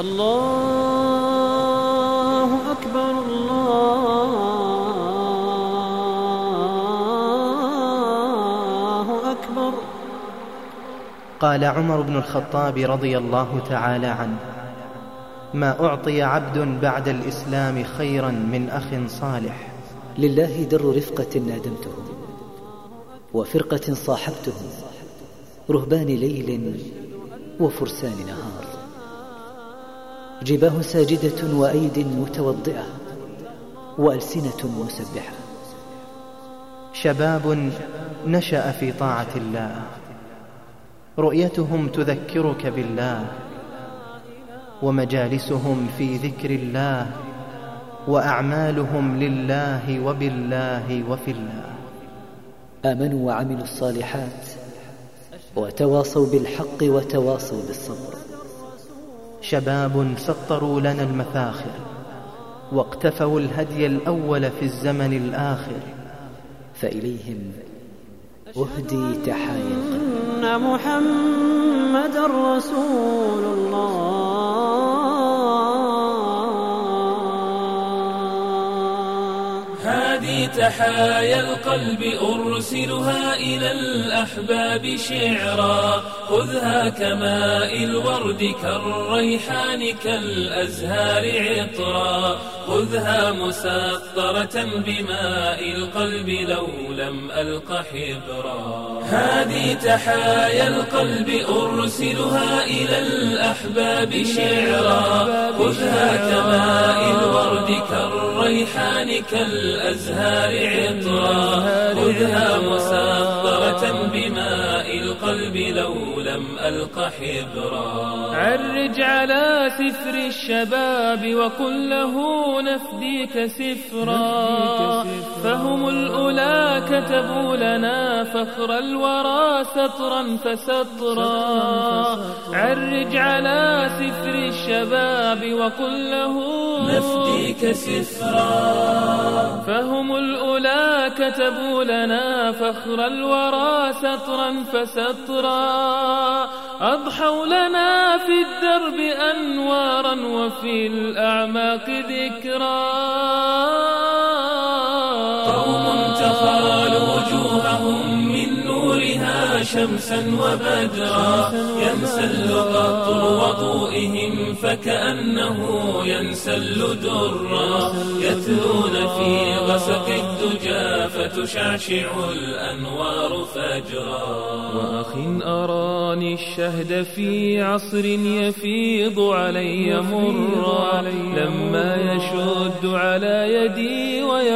الله أكبر الله أكبر. قال عمر بن الخطاب رضي الله تعالى عنه ما أعطي عبد بعد الإسلام خيرا من أخ صالح. لله در رفقة نادمتهم وفرقة صاحبتهم رهبان ليل وفرسان نهار. جباه ساجدة وأيد متوضئة وألسنة مسبحة. شباب نشأ في طاعة الله. رؤيتهم تذكرك بالله. ومجالسهم في ذكر الله. وأعمالهم لله وبالله وفي الله. آمنوا وعملوا الصالحات. وتواصوا بالحق وتواصوا بالصبر. شباب سطروا لنا المفاخر واقتفوا الهدي الأول في الزمن الآخر فإليهم أهدي تحايا محمد رسول الله. تحايا القلب أرسلها إلى الأحباب شعرا. خذها كماء الورد كالريحان كالأزهار عطرا. خذها مسطرة بماء القلب لو لم ألق حبرا. هذه تحايا القلب أرسلها إلى الأحباب شعرا. خذها كماء الورد كالريحان كالأزهار عطرا. خذها مسطرة بماء القلب لو لم ألق حبرا. عرج على سفر الشباب وقل له نفديك سفرا. فهم الأولى كتبوا لنا فخر الورى سطرا فسطرا عرج على سفر الشباب وقل له نفديك سفرا. فهم الأولى كتبوا لنا فخر الورى سطرا فسطرا أضحوا لنا في الدرب أنوارا وفي الأعماق ذكرا. قوم تخالوا شمسا وبدرا ينسل قطر وضوئهم فكأنه ينسل درا يتلون في غسق الدجى فتشعشع الأنوار فجرا. وأخ أراني الشهد في عصر يفيض علي مرا لما يشد على يدي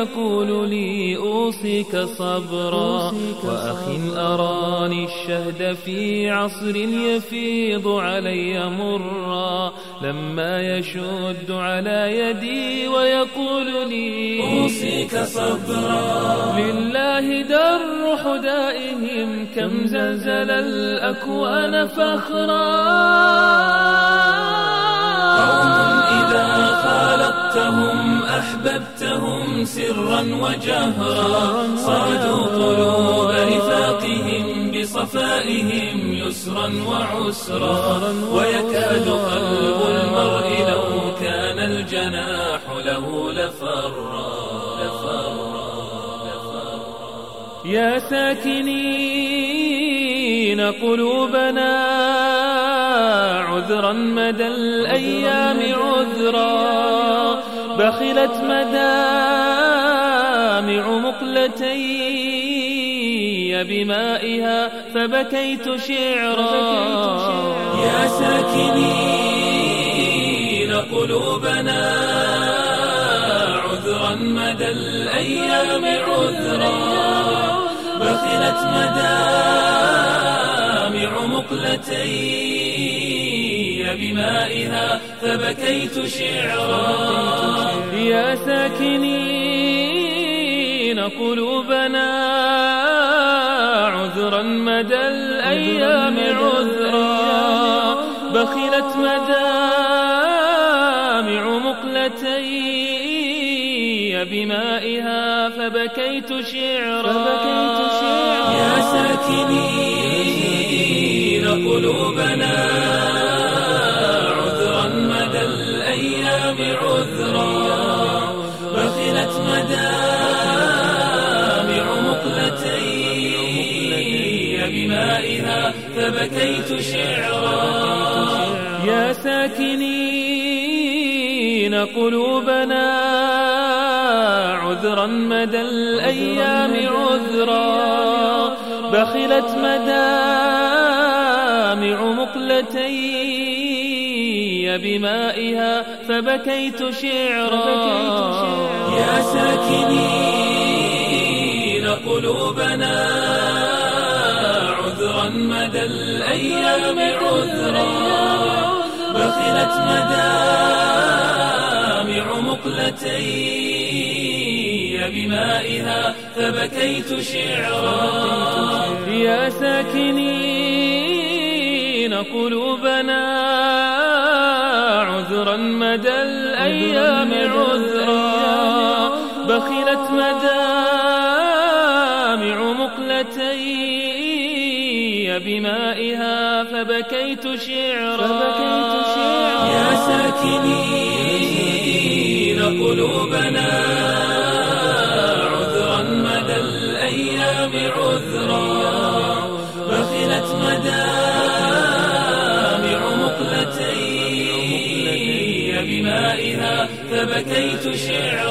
ويقول لي أوصيك صبرا وأخ أراني الشهد في عصر يفيض علي مرا لما يشد على يدي ويقول لي أوصيك صبرا. لله در حدائهم كم زلزل الأكوان فخرا. سرا وجهرا صادوا قلوب رفاقهم بصفائهم يسرا وعسرا. ويكاد قلب المرء لو كان الجناح له لفرا. يا ساكنين قلوبنا عذرا مدى الأيام عذرا. بخلت مدامع مقلتي بمائها فبكيت شعرا. يا ساكنين قلوبنا عذرا مدى الأيام عذرا. بخلت مدامع مقلتي بمائها فبكيت شعرا. يا ساكنين قلوبنا عذرا مدى الأيام عذرا. بخلت مدامع مقلتي بمائها فبكيت شعرا, يا ساكنين قلوبنا عذرا مدى الأيام عذرا. بخلت مدامع مقلتي بمائها فبكيت شعرا. يا ساكنين قلوبنا عذرا مدى الأيام عذرا. بخلت مدامع مقلتي بمائها فبكيت شعرا. يا ساكنين قلوبنا عذرا مدى الأيام عذرا. بخلت مدامع مقلتي بمائها فبكيت شعرا. يا ساكنين قلوبنا عذرا مدى الأيام عذرا بخلت مدامع مقلتي بمائها فبكيت شعرا. يا ساكنين قلوبنا عذرا بخلت مدامع مقلتي بمائها فبكيت شعرا